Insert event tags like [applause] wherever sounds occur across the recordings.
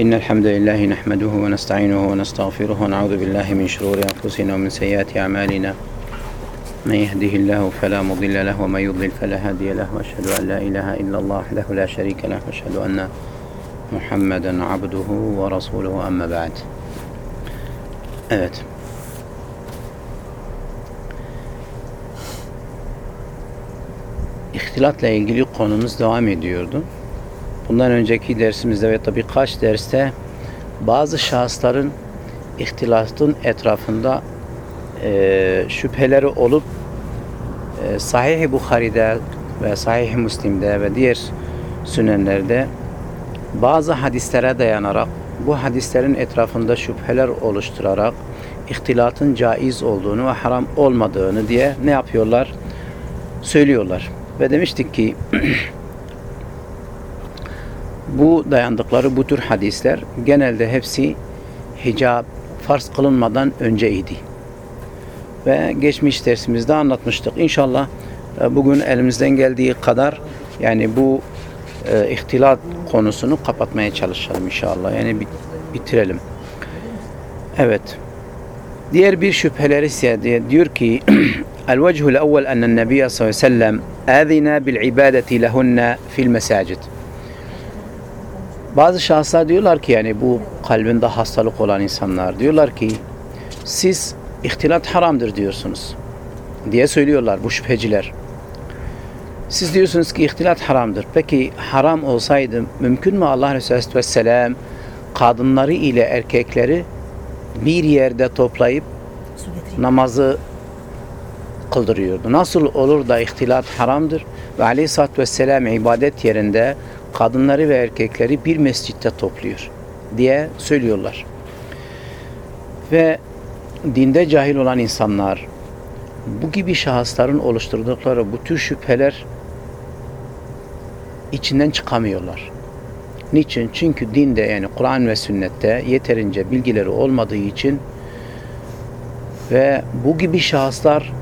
إن الحمد لله نحمده ونستعينه ونستغفره ونعوذ بالله من شرور أنفسنا ومن سيئات أعمالنا من يهده الله فلا مضل له ومن يضلل فلا هادي له وأشهد أن لا إله إلا الله وحده لا شريك له وأشهد أن محمدا عبده ورسوله أما بعد Evet. İhtilatla ilgili konumuz devam ediyordu. Bundan önceki dersimizde ve tabii birkaç derste bazı şahısların ihtilatın etrafında e, şüpheleri olup e, Sahih-i Bukhari'de ve Sahih-i Müslim'de ve diğer sünenlerde bazı hadislere dayanarak bu hadislerin etrafında şüpheler oluşturarak ihtilatın caiz olduğunu ve haram olmadığını diye ne yapıyorlar? Söylüyorlar. Ve demiştik ki [clears throat] bu dayandıkları bu tür hadisler genelde hepsi hicab farz kılınmadan önceydi. Ve geçmiş dersimizde anlatmıştık. İnşallah e, bugün elimizden geldiği kadar yani bu e, ihtilat konusunu kapatmaya çalışalım inşallah. Yani bit- bitirelim. Evet. Diğer bir şüpheleri ise diyor ki [clears throat] El vechul evvel ennen nebiye sallallahu aleyhi ve sellem azina bil ibadeti lehunne fil mesacid. Bazı şahıslar diyorlar ki yani bu kalbinde hastalık olan insanlar diyorlar ki siz ihtilat haramdır diyorsunuz diye söylüyorlar bu şüpheciler. Siz diyorsunuz ki ihtilat haramdır. Peki haram olsaydı mümkün mü Allah Resulü Aleyhisselam kadınları ile erkekleri bir yerde toplayıp namazı kıldırıyordu. Nasıl olur da ihtilat haramdır ve aleyhissalatü vesselam ibadet yerinde kadınları ve erkekleri bir mescitte topluyor diye söylüyorlar. Ve dinde cahil olan insanlar bu gibi şahısların oluşturdukları bu tür şüpheler içinden çıkamıyorlar. Niçin? Çünkü dinde yani Kur'an ve sünnette yeterince bilgileri olmadığı için ve bu gibi şahıslar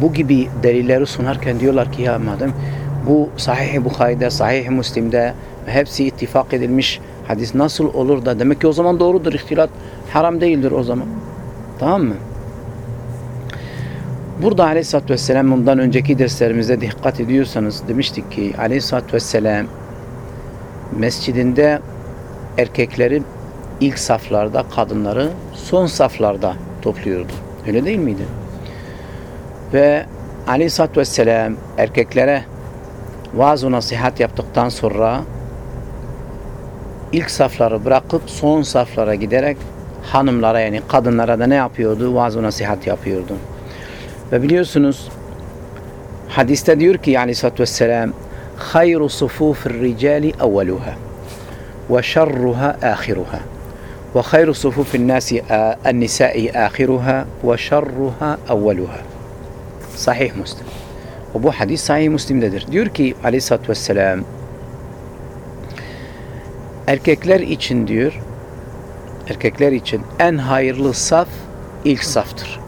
bu gibi delilleri sunarken diyorlar ki ya madem bu Sahih-i Bukhari'de, Sahih-i Müslim'de hepsi ittifak edilmiş hadis nasıl olur da demek ki o zaman doğrudur ihtilat haram değildir o zaman. Tamam mı? Burada Aleyhisselatü Vesselam bundan önceki derslerimizde dikkat ediyorsanız demiştik ki Aleyhisselatü Vesselam mescidinde erkekleri ilk saflarda, kadınları son saflarda topluyordu. Öyle değil miydi? Ve Aleyhisselatü Vesselam erkeklere vaaz nasihat yaptıktan sonra ilk safları bırakıp son saflara giderek hanımlara yani kadınlara da ne yapıyordu? Vaaz nasihat yapıyordu. Ve biliyorsunuz hadiste diyor ki Aleyhisselatü Vesselam hayru sufufir ricali evveluha ve şerruha ahiruha ve hayru sufufin nasi nisai ahiruha ve şerruha evveluha Sahih Müslim. Bu hadis Sahih Müslim'dedir. Diyor ki Aleyhisselatü Vesselam erkekler için diyor erkekler için en hayırlı saf ilk saftır.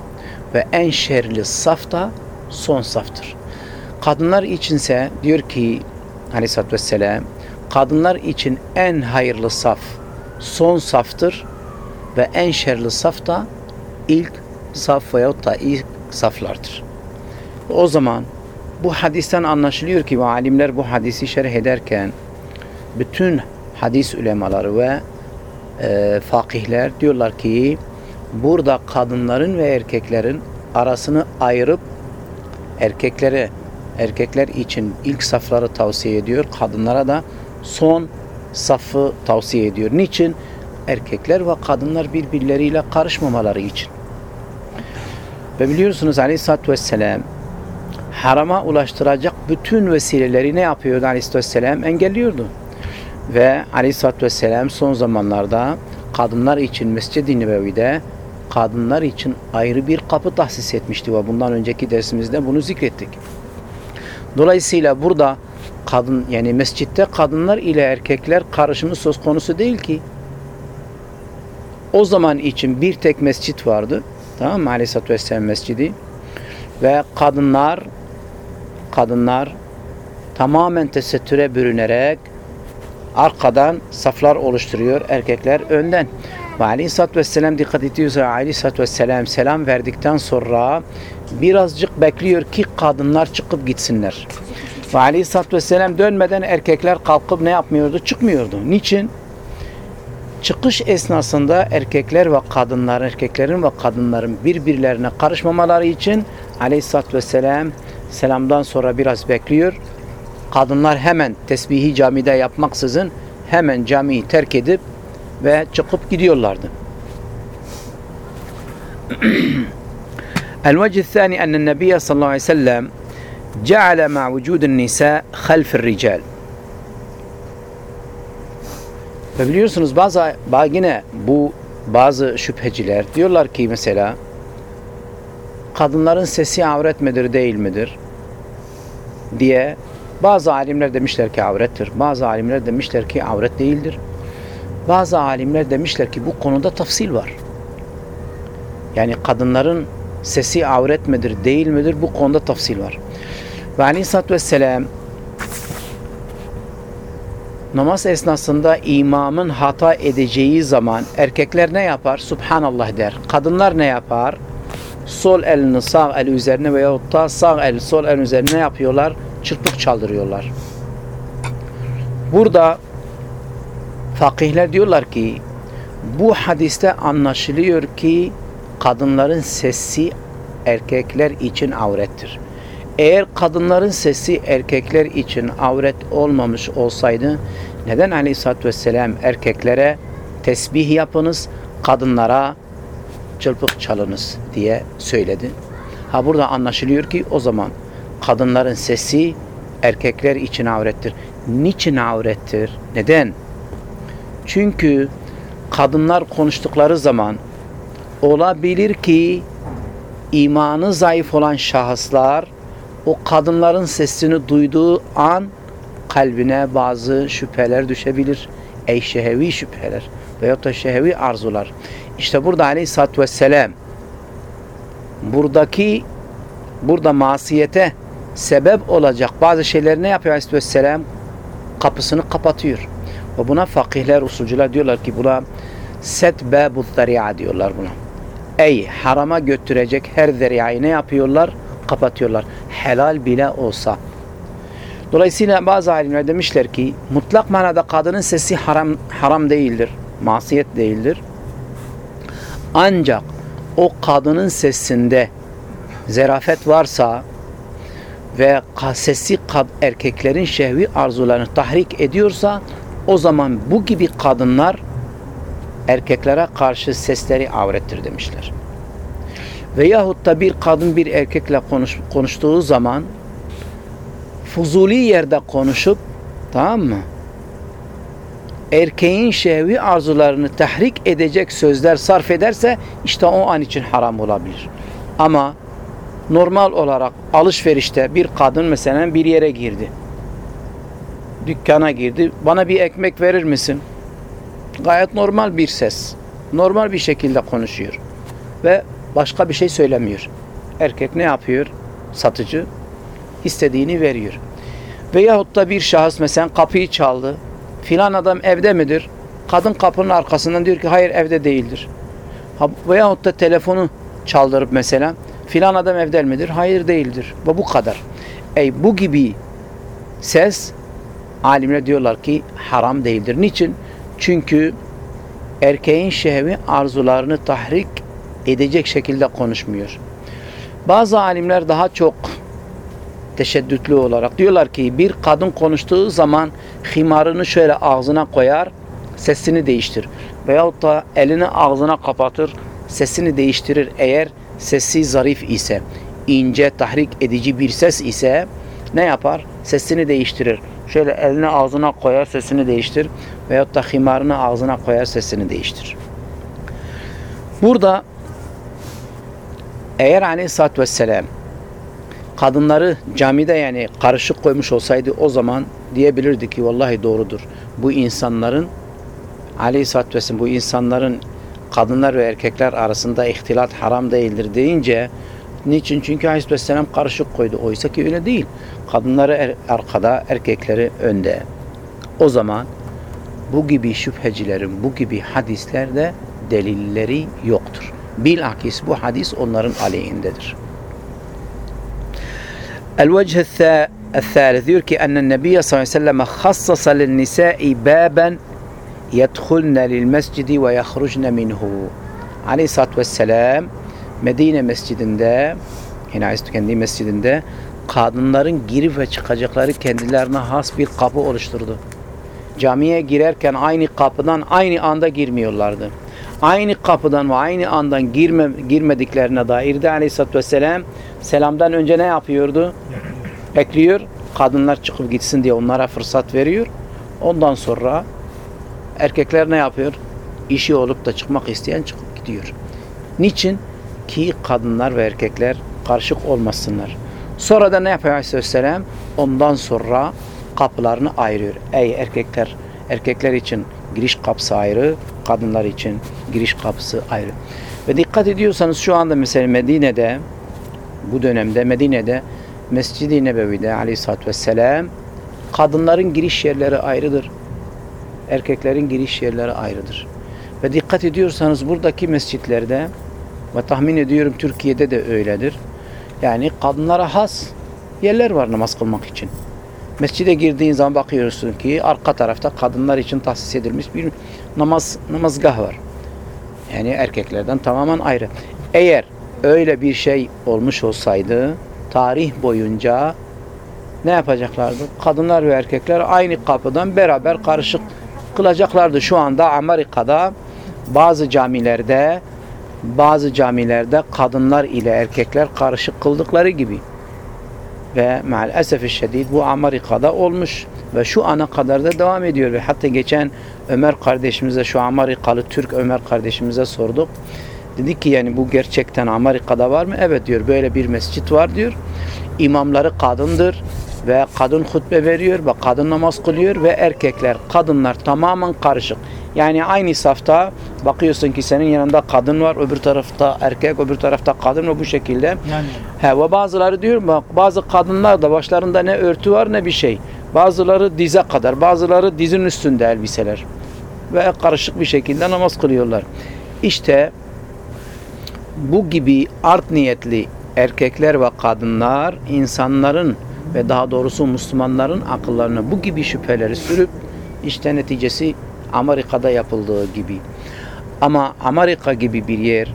Ve en şerli saf da son saftır. Kadınlar içinse diyor ki Aleyhisselatü Vesselam kadınlar için en hayırlı saf son saftır ve en şerli saf da ilk saf veyahut da ilk saflardır. O zaman bu hadisten anlaşılıyor ki ve alimler bu hadisi şerh ederken bütün hadis ulemaları ve e, fakihler diyorlar ki burada kadınların ve erkeklerin arasını ayırıp erkeklere erkekler için ilk safları tavsiye ediyor. Kadınlara da son safı tavsiye ediyor. Niçin? Erkekler ve kadınlar birbirleriyle karışmamaları için. Ve biliyorsunuz Aleyhisselatü Vesselam harama ulaştıracak bütün vesileleri ne yapıyordu Aleyhisselatü Vesselam? Engelliyordu. Ve Aleyhisselatü Vesselam son zamanlarda kadınlar için Mescid-i Nebevi'de kadınlar için ayrı bir kapı tahsis etmişti ve bundan önceki dersimizde bunu zikrettik. Dolayısıyla burada kadın yani mescitte kadınlar ile erkekler karışımı söz konusu değil ki. O zaman için bir tek mescit vardı. Tamam mı? Aleyhisselatü Vesselam mescidi. Ve kadınlar kadınlar tamamen tesettüre bürünerek arkadan saflar oluşturuyor. Erkekler önden. Ve aleyhissalatü vesselam dikkat ediyorsa aleyhissalatü vesselam selam verdikten sonra birazcık bekliyor ki kadınlar çıkıp gitsinler. Ve aleyhissalatü vesselam dönmeden erkekler kalkıp ne yapmıyordu? Çıkmıyordu. Niçin? Çıkış esnasında erkekler ve kadınlar, erkeklerin ve kadınların birbirlerine karışmamaları için aleyhissalatü vesselam selamdan sonra biraz bekliyor. Kadınlar hemen tesbihi camide yapmaksızın hemen camiyi terk edip ve çıkıp gidiyorlardı. الوجه الثاني أن النبي صلى الله عليه وسلم جعل مع وجود النساء خلف الرجال ve biliyorsunuz bazı, bazı yine bu bazı şüpheciler diyorlar ki mesela kadınların sesi avret midir değil midir Diye bazı alimler demişler ki avrettir. Bazı alimler demişler ki avret değildir. Bazı alimler demişler ki bu konuda tafsil var. Yani kadınların sesi avret midir değil midir bu konuda tafsil var. Ve aleyhissalatü vesselam namaz esnasında imamın hata edeceği zaman erkekler ne yapar? Subhanallah der. Kadınlar ne yapar? Sol elini sağ el üzerine veyahut da sağ el sol el üzerine ne yapıyorlar? Çırpık çaldırıyorlar. Burada fakihler diyorlar ki bu hadiste anlaşılıyor ki kadınların sesi erkekler için avrettir. Eğer kadınların sesi erkekler için avret olmamış olsaydı neden aleyhissalatü vesselam erkeklere tesbih yapınız, kadınlara çırpık çalınız diye söyledi. Ha burada anlaşılıyor ki o zaman kadınların sesi erkekler için avrettir. Niçin avrettir? Neden? Çünkü kadınlar konuştukları zaman olabilir ki imanı zayıf olan şahıslar o kadınların sesini duyduğu an kalbine bazı şüpheler düşebilir. Ey şehevi şüpheler veyahut da şehevi arzular. İşte burada aleyhissalatü vesselam buradaki burada masiyete sebep olacak bazı şeyleri ne yapıyor aleyhissalatü vesselam? Kapısını kapatıyor. Ve buna fakihler, usulcular diyorlar ki buna set babu zari'a diyorlar buna. Ey harama götürecek her zari'ayı ne yapıyorlar? Kapatıyorlar. Helal bile olsa. Dolayısıyla bazı alimler demişler ki mutlak manada kadının sesi haram haram değildir. Masiyet değildir. Ancak o kadının sesinde zerafet varsa ve sesi erkeklerin şehvi arzularını tahrik ediyorsa o zaman bu gibi kadınlar erkeklere karşı sesleri avrettir demişler. Veyahut da bir kadın bir erkekle konuş, konuştuğu zaman fuzuli yerde konuşup tamam mı? Erkeğin şehvi arzularını tahrik edecek sözler sarf ederse işte o an için haram olabilir. Ama normal olarak alışverişte bir kadın mesela bir yere girdi. Dükkana girdi. Bana bir ekmek verir misin? Gayet normal bir ses. Normal bir şekilde konuşuyor. Ve başka bir şey söylemiyor. Erkek ne yapıyor? Satıcı istediğini veriyor. Veyahut da bir şahıs mesela kapıyı çaldı. Filan adam evde midir? Kadın kapının arkasından diyor ki hayır evde değildir. Veyahut da telefonu çaldırıp mesela filan adam evde midir? Hayır değildir. Ve bu kadar. Ey bu gibi ses alimler diyorlar ki haram değildir. Niçin? Çünkü erkeğin şehvi arzularını tahrik edecek şekilde konuşmuyor. Bazı alimler daha çok teşeddütlü olarak diyorlar ki bir kadın konuştuğu zaman himarını şöyle ağzına koyar, sesini değiştir. Veyahut da elini ağzına kapatır, sesini değiştirir. Eğer sesi zarif ise, ince, tahrik edici bir ses ise ne yapar? Sesini değiştirir. Şöyle elini ağzına koyar, sesini değiştir. Veyahut da himarını ağzına koyar, sesini değiştir. Burada eğer aleyhissalatü vesselam kadınları camide yani karışık koymuş olsaydı o zaman diyebilirdi ki vallahi doğrudur. Bu insanların aleyhissalatü vesselam bu insanların kadınlar ve erkekler arasında ihtilat haram değildir deyince niçin? Çünkü aleyhissalatü karışık koydu. Oysa ki öyle değil. Kadınları er, arkada, erkekleri önde. O zaman bu gibi şüphecilerin bu gibi hadislerde delilleri yoktur. Bilakis bu hadis onların aleyhindedir. الوجه الثا- الثالث diyor ki أن النبي صلى الله عليه وسلم خصص للنساء بابا يدخلن للمسجد ويخرجن منه Aleyhisselatü Vesselam Medine mescidinde yine Aysu kendi mescidinde kadınların girip ve çıkacakları kendilerine has bir kapı oluşturdu. Camiye girerken aynı kapıdan aynı anda girmiyorlardı. Aynı kapıdan ve aynı andan girme, girmediklerine dair de Aleyhisselatü Vesselam selamdan önce ne yapıyordu? Bekliyor. Kadınlar çıkıp gitsin diye onlara fırsat veriyor. Ondan sonra erkekler ne yapıyor? İşi olup da çıkmak isteyen çıkıp gidiyor. Niçin? Ki kadınlar ve erkekler karışık olmasınlar. Sonra da ne yapıyor Aleyhisselam? Ondan sonra kapılarını ayırıyor. Ey erkekler, erkekler için giriş kapısı ayrı, kadınlar için giriş kapısı ayrı. Ve dikkat ediyorsanız şu anda mesela Medine'de, bu dönemde Medine'de Mescid-i Nebevi'de aleyhissalatü vesselam kadınların giriş yerleri ayrıdır. Erkeklerin giriş yerleri ayrıdır. Ve dikkat ediyorsanız buradaki mescitlerde ve tahmin ediyorum Türkiye'de de öyledir. Yani kadınlara has yerler var namaz kılmak için. Mescide girdiğin zaman bakıyorsun ki arka tarafta kadınlar için tahsis edilmiş bir namaz namazgah var. Yani erkeklerden tamamen ayrı. Eğer öyle bir şey olmuş olsaydı tarih boyunca ne yapacaklardı? Kadınlar ve erkekler aynı kapıdan beraber karışık kılacaklardı. Şu anda Amerika'da bazı camilerde bazı camilerde kadınlar ile erkekler karışık kıldıkları gibi ve maalesef şiddet bu Amerika'da olmuş ve şu ana kadar da devam ediyor ve hatta geçen Ömer kardeşimize şu Amerikalı Türk Ömer kardeşimize sorduk. Dedik ki yani bu gerçekten Amerika'da var mı? Evet diyor böyle bir mescit var diyor. İmamları kadındır ve kadın hutbe veriyor ve kadın namaz kılıyor ve erkekler kadınlar tamamen karışık. Yani aynı safta bakıyorsun ki senin yanında kadın var, öbür tarafta erkek, öbür tarafta kadın ve bu şekilde. Yani He, ve bazıları diyor bak bazı kadınlar da başlarında ne örtü var ne bir şey. Bazıları dize kadar, bazıları dizin üstünde elbiseler. Ve karışık bir şekilde namaz kılıyorlar. İşte bu gibi art niyetli erkekler ve kadınlar insanların ve daha doğrusu Müslümanların akıllarına bu gibi şüpheleri sürüp işte neticesi Amerika'da yapıldığı gibi. Ama Amerika gibi bir yer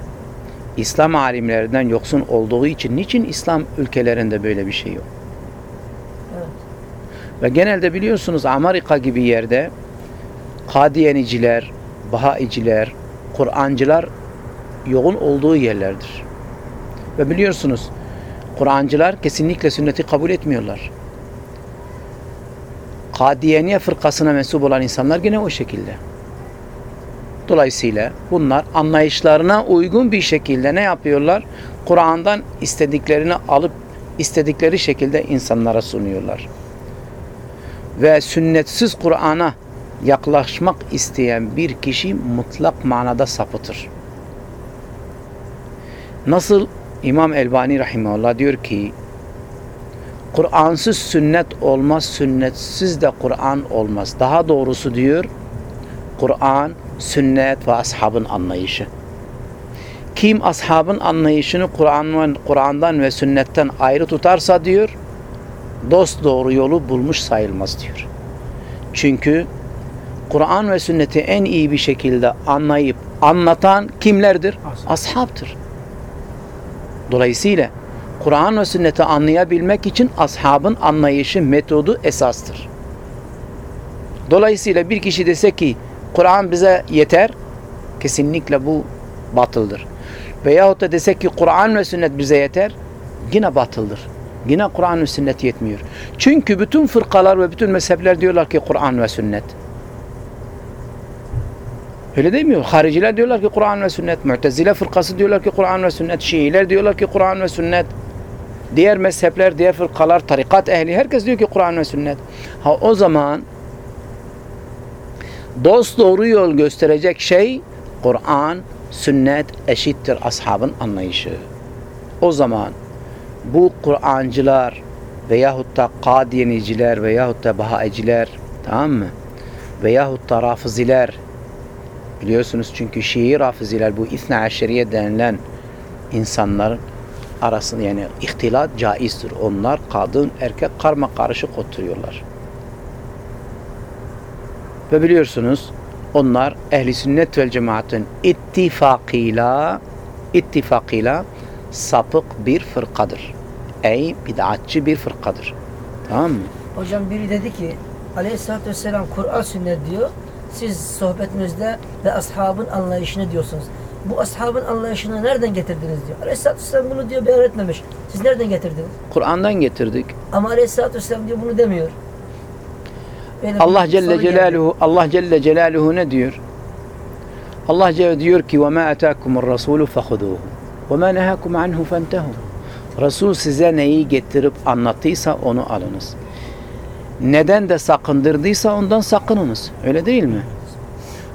İslam alimlerinden yoksun olduğu için niçin İslam ülkelerinde böyle bir şey yok? Evet. Ve genelde biliyorsunuz Amerika gibi yerde Kadiyeniciler, Bahaiciler, Kur'ancılar yoğun olduğu yerlerdir. Ve biliyorsunuz Kur'ancılar kesinlikle sünneti kabul etmiyorlar. Kadiyeniye fırkasına mensup olan insanlar gene o şekilde. Dolayısıyla bunlar anlayışlarına uygun bir şekilde ne yapıyorlar? Kur'an'dan istediklerini alıp istedikleri şekilde insanlara sunuyorlar. Ve sünnetsiz Kur'an'a yaklaşmak isteyen bir kişi mutlak manada sapıtır. Nasıl İmam Elbani Rahimahullah diyor ki Kur'ansız sünnet olmaz, sünnetsiz de Kur'an olmaz. Daha doğrusu diyor Kur'an, sünnet ve ashabın anlayışı. Kim ashabın anlayışını Kur'an'dan Kur'an'dan ve sünnetten ayrı tutarsa diyor, dost doğru yolu bulmuş sayılmaz diyor. Çünkü Kur'an ve sünneti en iyi bir şekilde anlayıp anlatan kimlerdir? Ashab. Ashabtır. Dolayısıyla Kur'an ve sünneti anlayabilmek için ashabın anlayışı, metodu esastır. Dolayısıyla bir kişi dese ki Kur'an bize yeter, kesinlikle bu batıldır. Veyahut da desek ki Kur'an ve sünnet bize yeter, yine batıldır. Yine Kur'an ve sünnet yetmiyor. Çünkü bütün fırkalar ve bütün mezhepler diyorlar ki Kur'an ve sünnet. Öyle mi? Hariciler diyorlar ki Kur'an ve sünnet. Mu'tezile fırkası diyorlar ki Kur'an ve sünnet. Şiiler diyorlar ki Kur'an ve sünnet. Diğer mezhepler, diğer fırkalar, tarikat ehli herkes diyor ki Kur'an ve sünnet. Ha o zaman dost doğru yol gösterecek şey Kur'an, sünnet eşittir ashabın anlayışı. O zaman bu Kur'ancılar veyahut da Kadiyeniciler veyahut da Bahaiciler tamam mı? veyahut da rafiziler biliyorsunuz çünkü Şii rafiziler bu İthna Aşeriye denilen insanların arasında yani ihtilat caizdir. Onlar kadın erkek karma karışık oturuyorlar. Ve biliyorsunuz onlar ehli sünnet vel cemaatin ittifakıyla ittifakıyla sapık bir fırkadır. Ey bid'atçı bir fırkadır. Tamam mı? Hocam biri dedi ki Aleyhisselatü Vesselam Kur'an sünnet diyor. Siz sohbetinizde ve ashabın anlayışını diyorsunuz. Bu ashabın anlayışını nereden getirdiniz diyor. Aleyhisselatü Vesselam bunu diyor beyan etmemiş. Siz nereden getirdiniz? Kur'an'dan getirdik. Ama Aleyhisselatü Vesselam diyor bunu demiyor. Böyle bir Allah Celle. Celaluhu Allah Celle Celaluhu ne diyor? Allah Celle diyor ki ve ma atakumur rasulu fahuduhu ve ma nehakum anhu fantehu. Resul size neyi getirip anlattıysa onu alınız. Neden de sakındırdıysa ondan sakınınız. Öyle değil mi?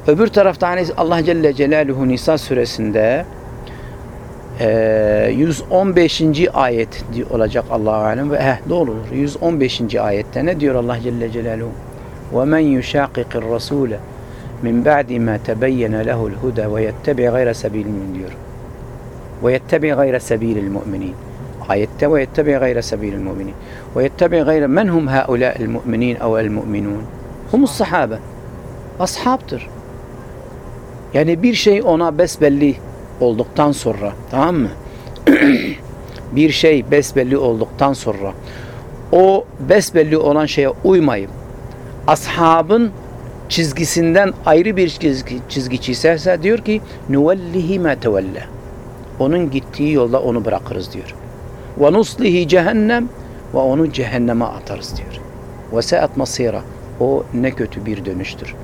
Öbür tarafta hani Allah Celle Celaluhu Nisa suresinde eee, 115. ayet di- olacak Allahu alem ve eh doğrudur. 115. ayette ne diyor Allah Celle Celaluhu? وَمَنْ يُشَاقِقِ الرَّسُولَ مِنْ بَعْدِ مَا تَبَيَّنَ لَهُ الْهُدَى وَيَتَّبِعْ غَيْرَ سَبِيلِ diyor. وَيَتَّبِعْ غَيْرَ سَبِيلِ الْمُؤْمِنِينَ ayette وَيَتَّبِعْ غَيْرَ سَبِيلِ الْمُؤْمِنِينَ وَيَتَّبِعْ غَيْرَ مَنْ هُمْ هَؤُلَاءِ الْمُؤْمِنِينَ أو المؤمنون هم الصحابة Ashabtır. yani bir şey ona besbelli olduktan sonra tamam mı? [clears throat] bir şey besbelli olduktan sonra o besbelli olan şeye uymayıp ashabın çizgisinden ayrı bir çizgi, çizgi çizerse diyor ki nuvellihi ma tevelle. Onun gittiği yolda onu bırakırız diyor. Ve nuslihi cehennem ve onu cehenneme atarız diyor. Ve se'at masira. O ne kötü bir dönüştür.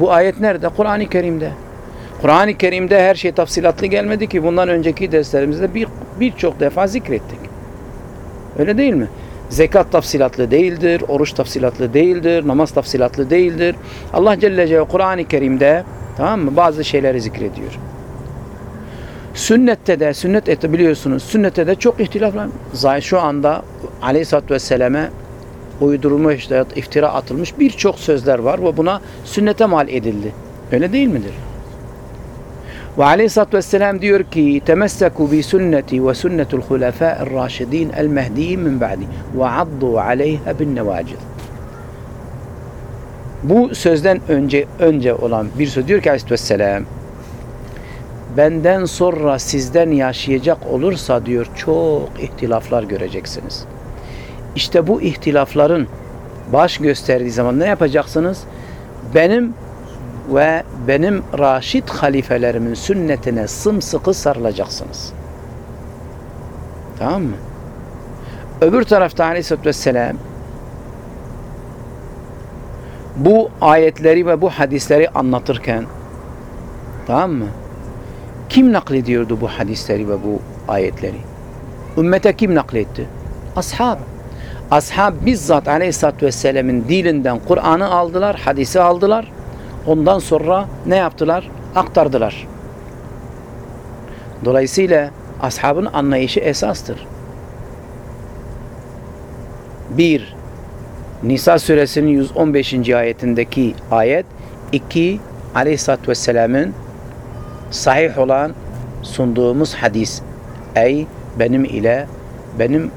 Bu ayet nerede? Kur'an-ı Kerim'de. Kur'an-ı Kerim'de her şey tafsilatlı gelmedi ki bundan önceki derslerimizde bir birçok defa zikrettik. Öyle değil mi? Zekat tafsilatlı değildir, oruç tafsilatlı değildir, namaz tafsilatlı değildir. Allah Celle Celaluhu Kur'an-ı Kerim'de tamam mı? Bazı şeyleri zikrediyor. Sünnette de, sünnet eti biliyorsunuz, sünnette de çok ihtilaf var. Zaten şu anda Aleyhisselatü Vesselam'e uydurulmuş, işte iftira atılmış birçok sözler var ve buna sünnete mal edildi. Öyle değil midir? Ve aleyhissalatü vesselam diyor ki temesseku bi sünneti ve sünnetul hulefâ'ir raşidîn el mehdiyyin min ba'di ve addu aleyha bin nevacid. Bu sözden önce önce olan bir söz diyor ki aleyhissalatü benden sonra sizden yaşayacak olursa diyor çok ihtilaflar göreceksiniz. İşte bu ihtilafların baş gösterdiği zaman ne yapacaksınız? Benim ve benim raşid halifelerimin sünnetine sımsıkı sarılacaksınız. Tamam mı? Öbür tarafta aleyhissalatü vesselam bu ayetleri ve bu hadisleri anlatırken tamam mı? Kim naklediyordu bu hadisleri ve bu ayetleri? Ümmete kim nakletti? Ashab. Ashab bizzat aleyhissalatü vesselam'ın dilinden Kur'an'ı aldılar, hadisi aldılar. Ondan sonra ne yaptılar? Aktardılar. Dolayısıyla ashabın anlayışı esastır. Bir, Nisa suresinin 115. ayetindeki ayet. iki Aleyhisselatü Vesselam'ın sahih olan sunduğumuz hadis. Ey benim ile benim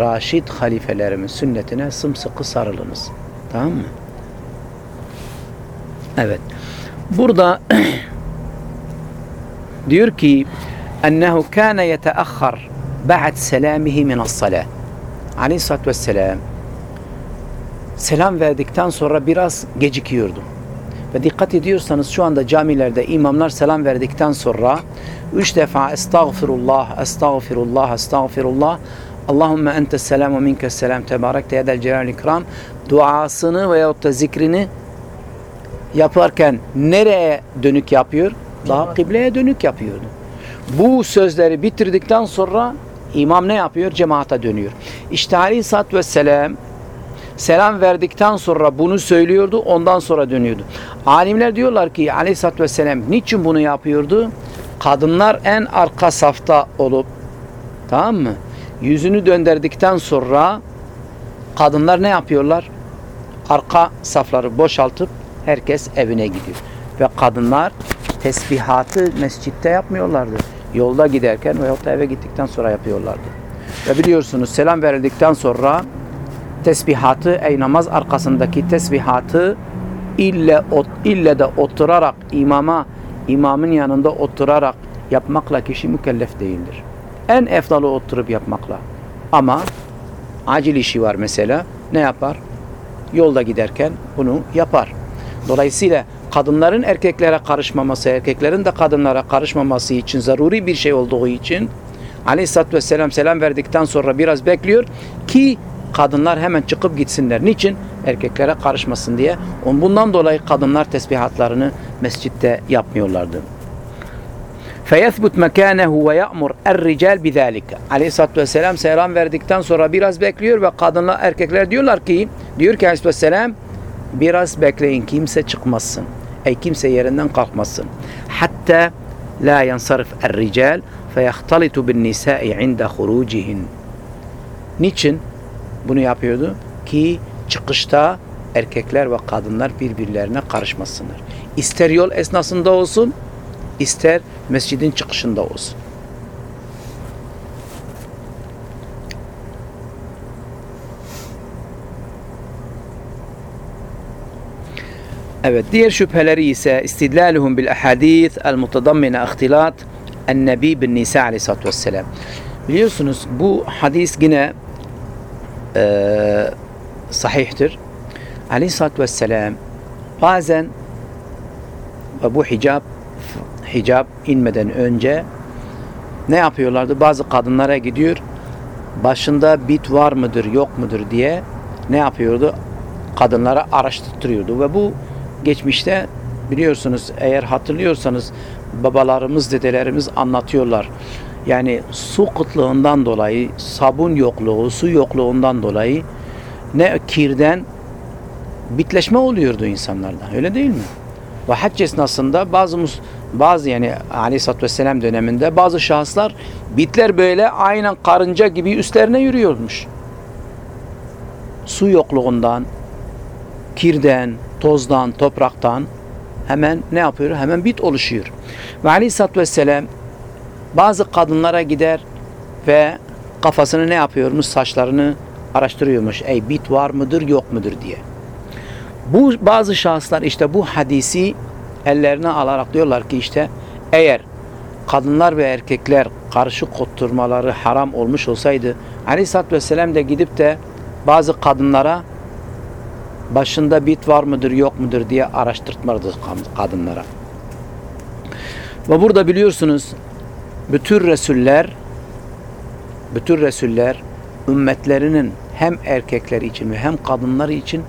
Raşid halifelerimin sünnetine sımsıkı sarılınız. Tamam mı? Evet. Burada [clears throat] diyor ki ennehu kana yeteahhar ba'd selamihi min as-salah. Aleyhissalatü vesselam selam verdikten sonra biraz gecikiyordu. Ve dikkat ediyorsanız şu anda camilerde imamlar selam verdikten sonra üç defa estağfirullah, estağfirullah, estağfirullah Allahümme entes selam ve minkes selam tebarekte yedel celal ikram duasını veyahut da zikrini yaparken nereye dönük yapıyor? Daha kıbleye dönük yapıyordu. Bu sözleri bitirdikten sonra imam ne yapıyor? Cemaate dönüyor. İşte Aleyhisselatü Vesselam selam verdikten sonra bunu söylüyordu. Ondan sonra dönüyordu. Alimler diyorlar ki Aleyhisselatü Vesselam niçin bunu yapıyordu? Kadınlar en arka safta olup tamam mı? Yüzünü döndürdükten sonra kadınlar ne yapıyorlar? arka safları boşaltıp herkes evine gidiyor. Ve kadınlar tesbihatı mescitte yapmıyorlardı. Yolda giderken veyahut da eve gittikten sonra yapıyorlardı. Ve biliyorsunuz selam verildikten sonra tesbihatı, ey namaz arkasındaki tesbihatı ille, ot, ille de oturarak imama, imamın yanında oturarak yapmakla kişi mükellef değildir. En efdalı oturup yapmakla. Ama acil işi var mesela ne yapar? Yolda giderken bunu yapar. Dolayısıyla kadınların erkeklere karışmaması, erkeklerin de kadınlara karışmaması için zaruri bir şey olduğu için Aleyhisselatü Vesselam selam verdikten sonra biraz bekliyor ki kadınlar hemen çıkıp gitsinler. Niçin? Erkeklere karışmasın diye. Bundan dolayı kadınlar tesbihatlarını mescitte yapmıyorlardı feyesbut mekanehu ve ya'mur er-rical bizalika. Aleyhissalatu vesselam selam verdikten sonra biraz bekliyor ve kadınlar erkekler diyorlar ki diyor ki Aleyhisselam biraz bekleyin kimse çıkmasın. Ey kimse yerinden kalkmasın. Hatta la yansarif er-rical feyahtalitu bin nisa'i inda hurucihin. Niçin bunu yapıyordu? Ki çıkışta erkekler ve kadınlar birbirlerine karışmasınlar. İster yol esnasında olsun, ister mescidin çıkışında olsun. Evet, diğer şüpheleri ise istidlaluhum bil ahadith el mutadammine ihtilat en nebi bin Nisa aleyhissalatü vesselam. Biliyorsunuz bu hadis yine e, sahihtir. Aleyhissalatü vesselam bazen ve bu hicab hicab inmeden önce ne yapıyorlardı? Bazı kadınlara gidiyor başında bit var mıdır yok mudur diye ne yapıyordu? Kadınlara araştırıyordu ve bu geçmişte biliyorsunuz eğer hatırlıyorsanız babalarımız dedelerimiz anlatıyorlar. Yani su kıtlığından dolayı sabun yokluğu su yokluğundan dolayı ne kirden bitleşme oluyordu insanlarda öyle değil mi? Ve hac esnasında bazı bazı yani aleyhissalatü vesselam döneminde bazı şahıslar bitler böyle aynen karınca gibi üstlerine yürüyormuş. Su yokluğundan, kirden, tozdan, topraktan hemen ne yapıyor? Hemen bit oluşuyor. Ve aleyhissalatü vesselam bazı kadınlara gider ve kafasını ne yapıyormuş? Saçlarını araştırıyormuş. Ey bit var mıdır yok mudur diye. Bu bazı şahıslar işte bu hadisi ellerine alarak diyorlar ki işte eğer kadınlar ve erkekler karışık oturmaları haram olmuş olsaydı Aleyhisselatü Vesselam da gidip de bazı kadınlara başında bit var mıdır yok mudur diye araştırtmadı kadınlara. Ve burada biliyorsunuz bütün Resuller bütün Resuller ümmetlerinin hem erkekler için ve hem kadınlar için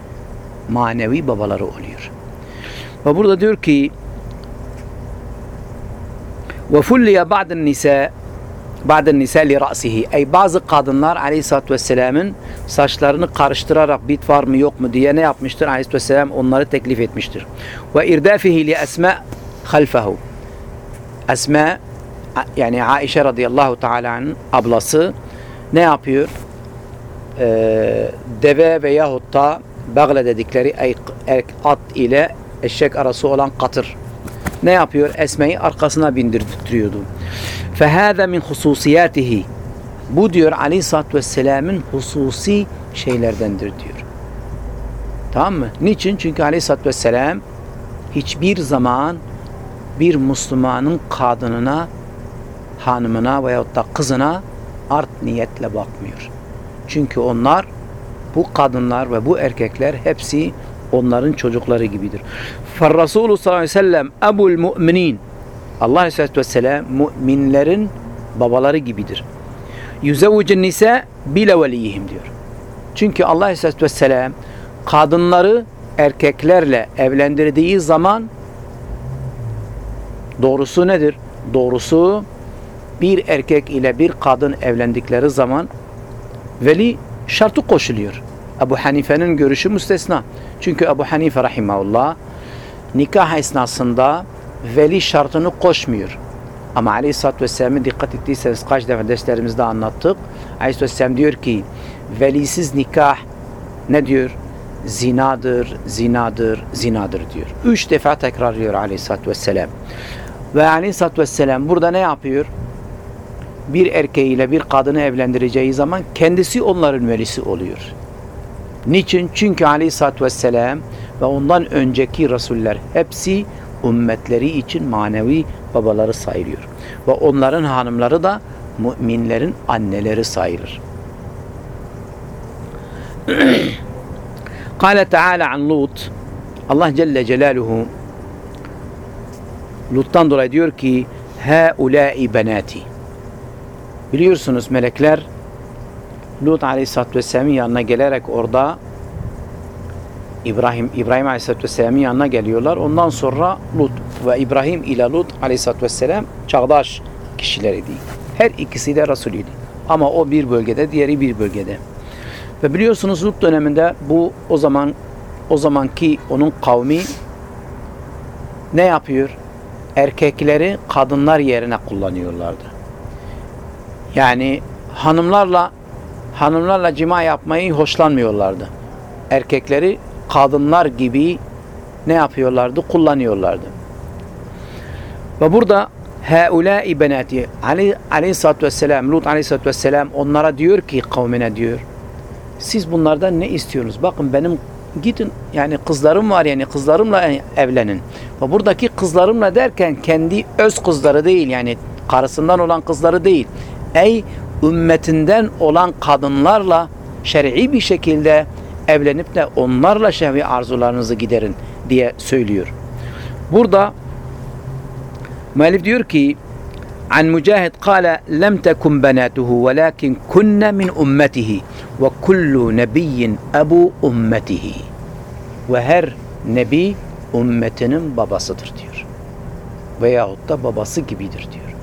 manevi babaları oluyor. Ve burada diyor ki وَفُلِّيَ بَعْدَ النِّسَاء بعد النساء لرأسه Ey bazı kadınlar Aleyhisselatü Vesselam'ın saçlarını karıştırarak bit var mı yok mu diye ne yapmıştır? Aleyhisselatü Vesselam onları teklif etmiştir. Ve irdafihi li Esma halfehu. Esma yani Aişe radıyallahu teala'nın ablası ne yapıyor? Ee, deve veyahut da Bagle dedikleri at ile eşek arası olan katır. Ne yapıyor? Esme'yi arkasına bindirtiyordu. فَهَذَا min hususiyatihi. Bu diyor Aleyhisselatü Vesselam'ın hususi şeylerdendir diyor. Tamam mı? Niçin? Çünkü Aleyhisselatü Vesselam hiçbir zaman bir Müslümanın kadınına, hanımına veyahut da kızına art niyetle bakmıyor. Çünkü onlar bu kadınlar ve bu erkekler hepsi onların çocukları gibidir. Resulü sallallahu aleyhi ve sellem ebul müminin Allah aleyhissalatü vesselam müminlerin babaları gibidir. Yüzevvicin nise bile veliyihim diyor. Çünkü Allah aleyhissalatü vesselam kadınları erkeklerle evlendirdiği zaman doğrusu nedir? Doğrusu bir erkek ile bir kadın evlendikleri zaman veli şartı koşuluyor. Ebu Hanife'nin görüşü müstesna. Çünkü Ebu Hanife rahimahullah nikah esnasında veli şartını koşmuyor. Ama Aleyhisselatü Vesselam'ı dikkat ettiyseniz kaç defa derslerimizde anlattık. Aleyhisselatü Vesselam diyor ki velisiz nikah ne diyor? zinadır, zinadır, zinadır diyor. Üç defa tekrarlıyor aleyhissalatü vesselam. Ve aleyhissalatü vesselam burada ne yapıyor? Bir erkeğiyle bir kadını evlendireceği zaman kendisi onların velisi oluyor. Niçin? Çünkü aleyhissalatü vesselam ve ondan önceki Resuller hepsi ümmetleri için manevi babaları sayılıyor. Ve onların hanımları da müminlerin anneleri sayılır. [clears throat] Kale Teala an Lut Allah Celle Celaluhu Lut'tan dolayı diyor ki Haulâi benati Biliyorsunuz melekler Lut Aleyhisselatü Vesselam'ın yanına gelerek orada İbrahim İbrahim Aleyhisselatü Vesselam'ın yanına geliyorlar. Ondan sonra Lut ve İbrahim ile Lut Aleyhisselatü Vesselam çağdaş kişiler idi. Her ikisi de Resul idi. Ama o bir bölgede, diğeri bir bölgede. Ve biliyorsunuz Lut döneminde bu o zaman o zamanki onun kavmi ne yapıyor? Erkekleri kadınlar yerine kullanıyorlardı. Yani hanımlarla hanımlarla cima yapmayı hoşlanmıyorlardı. Erkekleri kadınlar gibi ne yapıyorlardı? Kullanıyorlardı. Ve burada Haulâi benati Ali Aleyhisselatü Vesselam Lut Aleyhisselatü Vesselam onlara diyor ki kavmine diyor siz bunlardan ne istiyorsunuz? Bakın benim gidin yani kızlarım var yani kızlarımla evlenin. Ve buradaki kızlarımla derken kendi öz kızları değil yani karısından olan kızları değil. Ey ümmetinden olan kadınlarla şer'i bir şekilde evlenip de onlarla şehvi arzularınızı giderin diye söylüyor. Burada müellif diyor ki An Mücahit kâle lem tekun benâtuhu velâkin kunne min ummetihi ve kullu nebiyyin ebu ummetihi ve her nebi ümmetinin babasıdır diyor. Veyahut da babası gibidir diyor.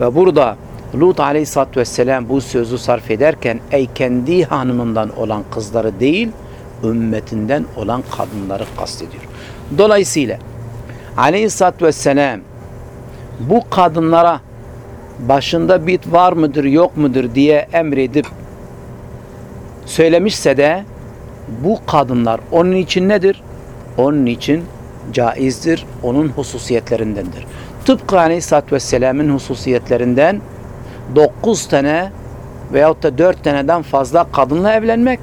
Ve burada Lut aleyhissalatü vesselam bu sözü sarf ederken ey kendi hanımından olan kızları değil ümmetinden olan kadınları kastediyor. Dolayısıyla aleyhissalatü vesselam bu kadınlara başında bit var mıdır yok mudur diye emredip söylemişse de bu kadınlar onun için nedir? Onun için caizdir, onun hususiyetlerindendir. Tıpkı Aleyhisselatü Vesselam'ın hususiyetlerinden 9 tane veyahut da 4 taneden fazla kadınla evlenmek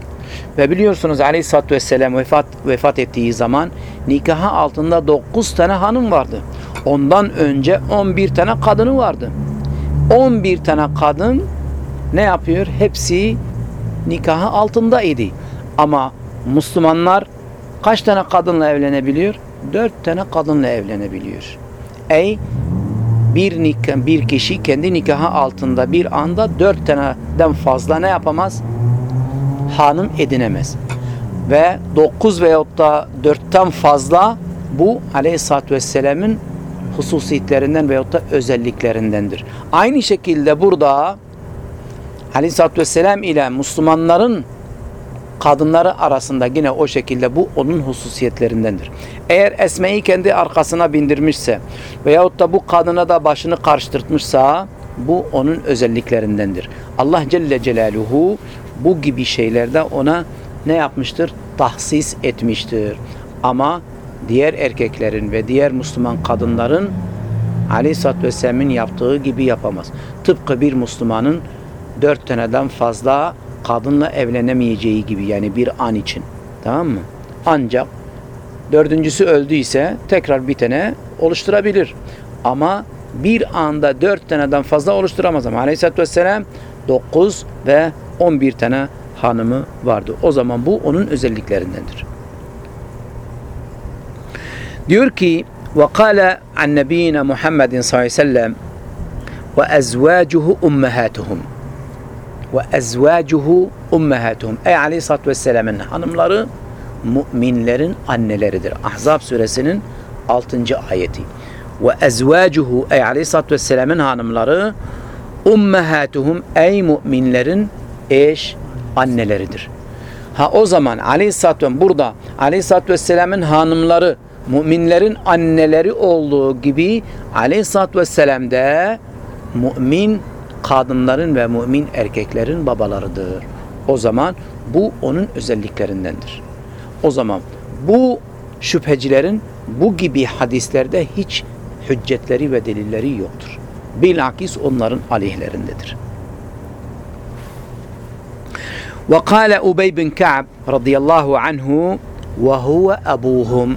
ve biliyorsunuz Aleyhisselatü Vesselam vefat, vefat ettiği zaman nikaha altında 9 tane hanım vardı. Ondan önce 11 tane kadını vardı. 11 tane kadın ne yapıyor? Hepsi nikahı altında idi. Ama Müslümanlar kaç tane kadınla evlenebiliyor? 4 tane kadınla evlenebiliyor. Ey bir nikah, bir kişi kendi nikahı altında bir anda dört taneden fazla ne yapamaz? Hanım edinemez. Ve dokuz veyahut da dörtten fazla bu aleyhissalatü vesselamın hususiyetlerinden veyahut da özelliklerindendir. Aynı şekilde burada aleyhissalatü vesselam ile Müslümanların kadınları arasında yine o şekilde bu onun hususiyetlerindendir. Eğer Esme'yi kendi arkasına bindirmişse veyahut da bu kadına da başını karıştırtmışsa bu onun özelliklerindendir. Allah Celle Celaluhu bu gibi şeylerde ona ne yapmıştır? Tahsis etmiştir. Ama diğer erkeklerin ve diğer Müslüman kadınların Aleyhisselatü Vesselam'ın yaptığı gibi yapamaz. Tıpkı bir Müslümanın dört taneden fazla kadınla evlenemeyeceği gibi yani bir an için. Tamam mı? Ancak dördüncüsü öldüyse tekrar bir tane oluşturabilir. Ama bir anda dört taneden fazla oluşturamaz ama Aleyhisselatü Vesselam dokuz ve on bir tane hanımı vardı. O zaman bu onun özelliklerindendir. Diyor ki an nebiyine Muhammedin sallallahu aleyhi ve sellem ve ezvâcuhu ummehâtuhum ve ezvacuhu ummehatuhum. Ey aleyhissalatü vesselamın hanımları müminlerin anneleridir. Ahzab suresinin 6. ayeti. Ve ezvacuhu ey aleyhissalatü vesselamın hanımları ummehatuhum ey müminlerin eş anneleridir. Ha o zaman aleyhissalatü vesselam burada aleyhissalatü vesselamın hanımları müminlerin anneleri olduğu gibi aleyhissalatü vesselam de mümin kadınların ve mümin erkeklerin babalarıdır. O zaman bu onun özelliklerindendir. O zaman bu şüphecilerin bu gibi hadislerde hiç hüccetleri ve delilleri yoktur. Bilakis onların aleyhlerindedir. وقال أبي بن كعب رضي الله عنه وهو أبوهم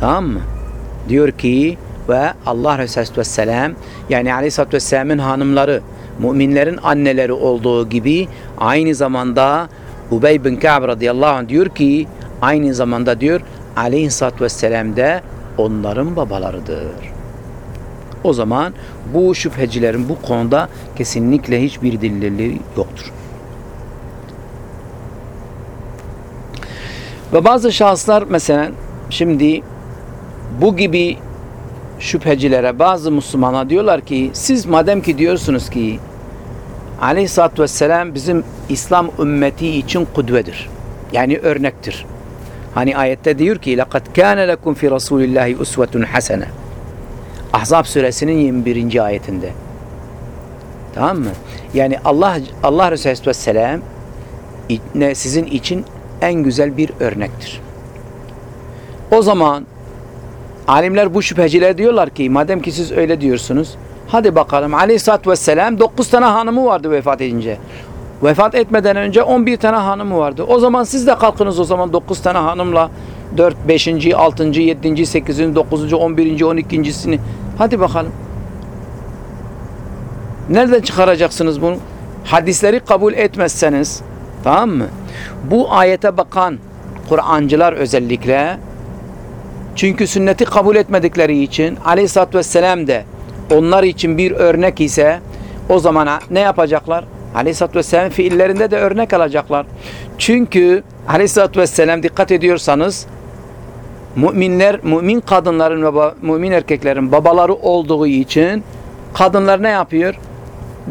Tamam mı? Diyor ki ve Allah Resulü Vesselam yani Aleyhisselatü Vesselam'ın hanımları müminlerin anneleri olduğu gibi aynı zamanda Ubey bin Ka'b radıyallahu anh diyor ki aynı zamanda diyor Aleyhisselatü Vesselam de onların babalarıdır. O zaman bu şüphecilerin bu konuda kesinlikle hiçbir delilleri yoktur. Ve bazı şahıslar mesela şimdi bu gibi şüphecilere bazı Müslümana diyorlar ki siz madem ki diyorsunuz ki Aleyhisselatü Vesselam bizim İslam ümmeti için kudvedir. Yani örnektir. Hani ayette diyor ki لَقَدْ كَانَ لَكُمْ فِي رَسُولِ اللّٰهِ اُسْوَةٌ حَسَنَةٌ Ahzab suresinin 21. ayetinde. Tamam mı? Yani Allah Allah Resulü Vesselam ne sizin için en güzel bir örnektir. O zaman alimler bu şüpheciler diyorlar ki madem ki siz öyle diyorsunuz hadi bakalım Aleyhisselatü Vesselam 9 tane hanımı vardı vefat edince. Vefat etmeden önce 11 tane hanımı vardı. O zaman siz de kalkınız o zaman 9 tane hanımla 4, 5, 6, 7, 8, 9, 11, 12.sini hadi bakalım. Nereden çıkaracaksınız bunu? Hadisleri kabul etmezseniz tamam mı? Bu ayete bakan Kur'ancılar özellikle çünkü sünneti kabul etmedikleri için Aleyhisselatü Vesselam de onlar için bir örnek ise o zaman ne yapacaklar? Aleyhisselatü Vesselam fiillerinde de örnek alacaklar. Çünkü Aleyhisselatü Vesselam dikkat ediyorsanız müminler, mümin kadınların ve mümin erkeklerin babaları olduğu için kadınlar ne yapıyor?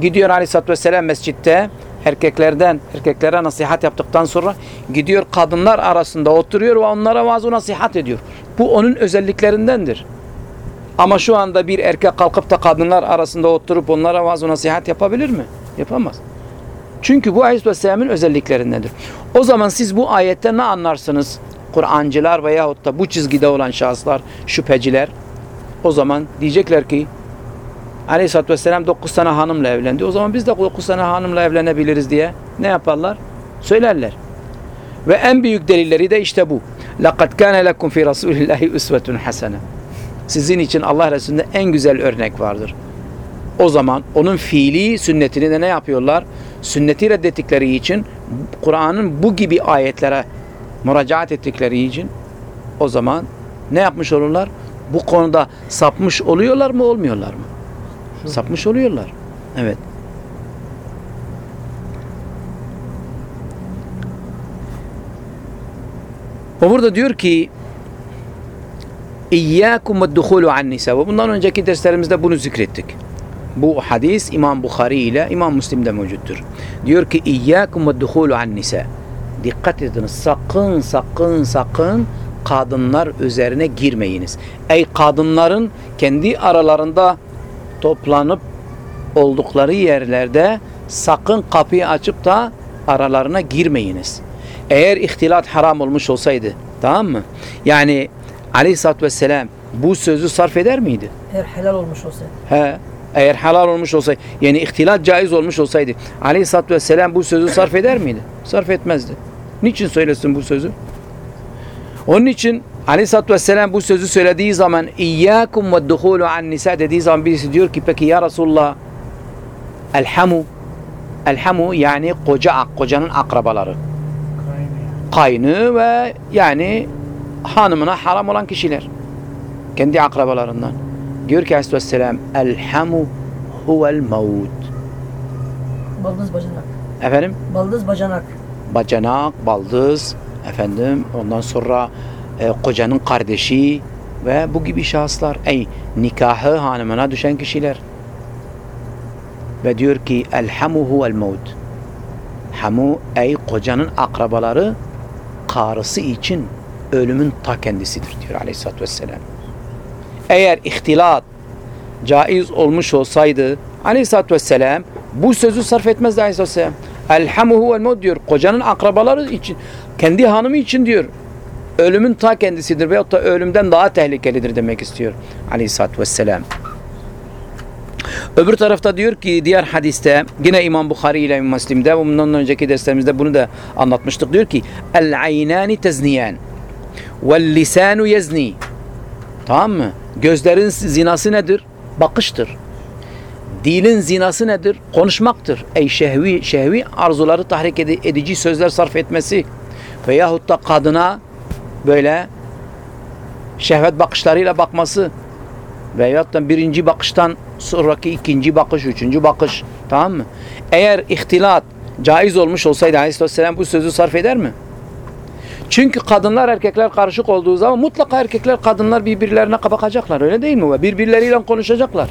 Gidiyor Aleyhisselatü Vesselam mescitte erkeklerden erkeklere nasihat yaptıktan sonra gidiyor kadınlar arasında oturuyor ve onlara vaaz nasihat ediyor. Bu onun özelliklerindendir. Ama şu anda bir erkek kalkıp da kadınlar arasında oturup onlara vaaz nasihat yapabilir mi? Yapamaz. Çünkü bu Aleyhisselam'ın özelliklerindendir. O zaman siz bu ayette ne anlarsınız? Kur'ancılar veyahut da bu çizgide olan şahıslar, şüpheciler o zaman diyecekler ki Aleyhisselatü Vesselam 9 tane hanımla evlendi. O zaman biz de 9 tane hanımla evlenebiliriz diye ne yaparlar? Söylerler. Ve en büyük delilleri de işte bu. لَقَدْ كَانَ لَكُمْ فِي رَسُولِ اللّٰهِ اُسْوَةٌ حَسَنًا Sizin için Allah Resulü'nde en güzel örnek vardır. O zaman onun fiili sünnetini de ne yapıyorlar? Sünneti reddettikleri için Kur'an'ın bu gibi ayetlere müracaat ettikleri için o zaman ne yapmış olurlar? Bu konuda sapmış oluyorlar mı olmuyorlar mı? Sapmış oluyorlar. Evet. O burada diyor ki İyyâkum ve an nisa. Bundan önceki derslerimizde bunu zikrettik. Bu hadis İmam Bukhari ile İmam Müslim'de mevcuttur. Diyor ki İyyâkum ve an nisa. Dikkat ediniz. Sakın sakın sakın kadınlar üzerine girmeyiniz. Ey kadınların kendi aralarında toplanıp oldukları yerlerde sakın kapıyı açıp da aralarına girmeyiniz. Eğer ihtilat haram olmuş olsaydı tamam mı? Yani Aleyhisselatü Vesselam bu sözü sarf eder miydi? Eğer helal olmuş olsaydı. He. Eğer halal olmuş olsaydı yani ihtilat caiz olmuş olsaydı Aleyhisselatü Vesselam bu sözü sarf eder miydi? Sarf etmezdi. Niçin söylesin bu sözü? Onun için Aleyhisselatü Vesselam bu sözü söylediği zaman İyyâkum ve duhulu an nisa dediği zaman birisi diyor ki peki ya Resulullah Elhamu Elhamu yani koca kocanın akrabaları. Kaynı ve yani hanımına haram olan kişiler. Kendi akrabalarından. Diyor ki Aleyhisselam Elhamu huvel mevut. Baldız bacanak. Efendim? Baldız bacanak. bacanak, baldız, efendim ondan sonra e, kocanın kardeşi ve bu gibi şahıslar. Ey nikahı hanımına düşen kişiler. Ve diyor ki elhamu huvel mevt. Hamu ey kocanın akrabaları karısı için ölümün ta kendisidir diyor aleyhissalatü vesselam. Eğer ihtilat caiz olmuş olsaydı aleyhissalatü vesselam bu sözü sarf etmezdi aleyhissalatü vesselam. Elhamu huvel mevt diyor. Kocanın akrabaları için, kendi hanımı için diyor. Ölümün ta kendisidir veyahut da ölümden daha tehlikelidir demek istiyor aleyhissalatü vesselam. Öbür tarafta diyor ki diğer hadiste yine İmam Bukhari ile İmam Müslim'de bundan önceki derslerimizde bunu da anlatmıştık. Diyor ki el aynani tezniyan vel lisanu yezni. Tamam mı? Gözlerin zinası nedir? Bakıştır. Dilin zinası nedir? Konuşmaktır. Ey şehvi, şehvi arzuları tahrik edi- edici sözler sarf etmesi veyahut da kadına böyle şehvet bakışlarıyla bakması veyahut da birinci bakıştan sonraki ikinci bakış, üçüncü bakış. Tamam mı? Eğer ihtilat caiz olmuş olsaydı Aleyhisselam bu sözü sarf eder mi? Çünkü kadınlar erkekler karışık olduğu zaman mutlaka erkekler kadınlar birbirlerine bakacaklar öyle değil mi? Ve birbirleriyle konuşacaklar.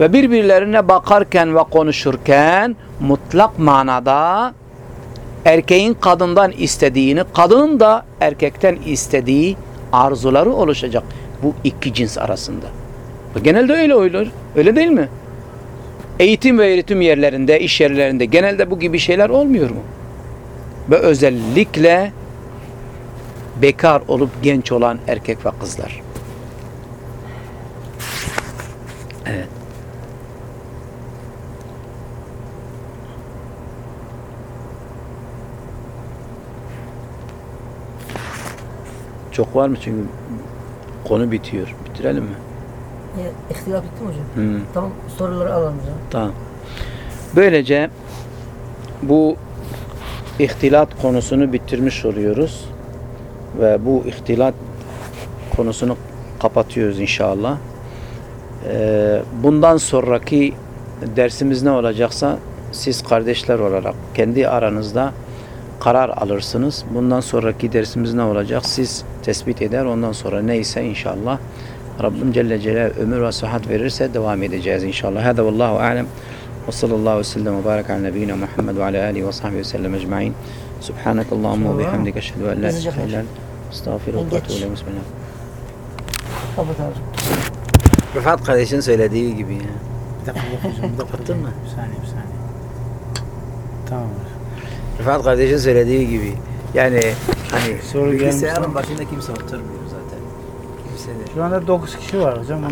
Ve birbirlerine bakarken ve konuşurken mutlak manada erkeğin kadından istediğini, kadının da erkekten istediği arzuları oluşacak. Bu iki cins arasında. Genelde öyle olur. Öyle değil mi? Eğitim ve öğretim yerlerinde, iş yerlerinde genelde bu gibi şeyler olmuyor mu? Ve özellikle bekar olup genç olan erkek ve kızlar. Evet. Çok var mı çünkü konu bitiyor. Bitirelim mi? E, ihtilaf bitti mi hocam? Hı. Tamam soruları alalım hocam. Tamam. Böylece bu ihtilat konusunu bitirmiş oluyoruz. Ve bu ihtilat konusunu kapatıyoruz inşallah. Ee, bundan sonraki dersimiz ne olacaksa siz kardeşler olarak kendi aranızda karar alırsınız. Bundan sonraki dersimiz ne olacak? Siz tespit eder. Ondan sonra neyse inşallah Rabbim Celle Celaluhu ömür ve sıhhat verirse devam edeceğiz inşallah. Hada vallahu alem. Ve sallallahu ve sellem ve barik ala nebiyyina Muhammed ve ala alihi ve sahbihi ve sellem ecma'in. Subhanak Allahumma ve bihamdik eşhedü en la ilahe illa ente estağfiruke ve etûbü ileyk. Bismillah. Rıfat kardeşin söylediği gibi ya. Bir dakika dakika. Kapattın mı? Bir saniye bir saniye. Tamam. Rıfat kardeşin söylediği gibi. Yani hani Soru bilgisayarın başında kimse oturmuyor zaten. Kimse de. Şu anda 9 kişi var hocam.